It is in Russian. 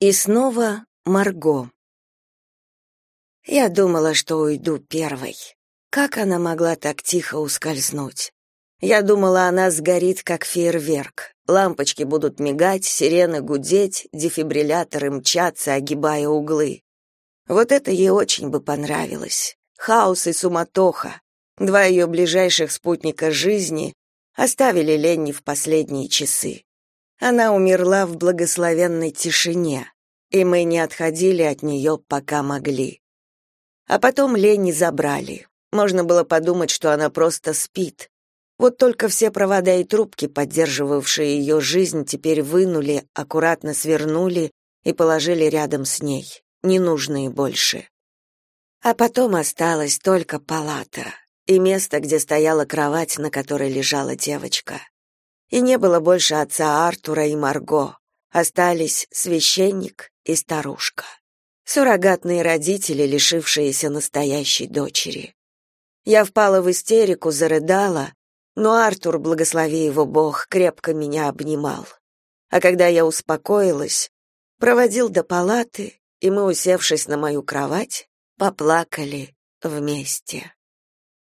И снова Марго. Я думала, что уйду первой. Как она могла так тихо ускользнуть? Я думала, она сгорит, как фейерверк. Лампочки будут мигать, сирены гудеть, дефибрилляторы мчаться, огибая углы. Вот это ей очень бы понравилось. Хаос и суматоха. Два ее ближайших спутника жизни оставили Ленни в последние часы. Она умерла в благословенной тишине, и мы не отходили от нее, пока могли. А потом Ленни забрали. Можно было подумать, что она просто спит. Вот только все провода и трубки, поддерживавшие ее жизнь, теперь вынули, аккуратно свернули и положили рядом с ней, ненужные больше. А потом осталась только палата и место, где стояла кровать, на которой лежала девочка. И не было больше отца Артура и Марго. Остались священник и старушка. Суррогатные родители, лишившиеся настоящей дочери. Я впала в истерику, зарыдала, но Артур, благослови его Бог, крепко меня обнимал. А когда я успокоилась, проводил до палаты, и мы, усевшись на мою кровать, поплакали вместе.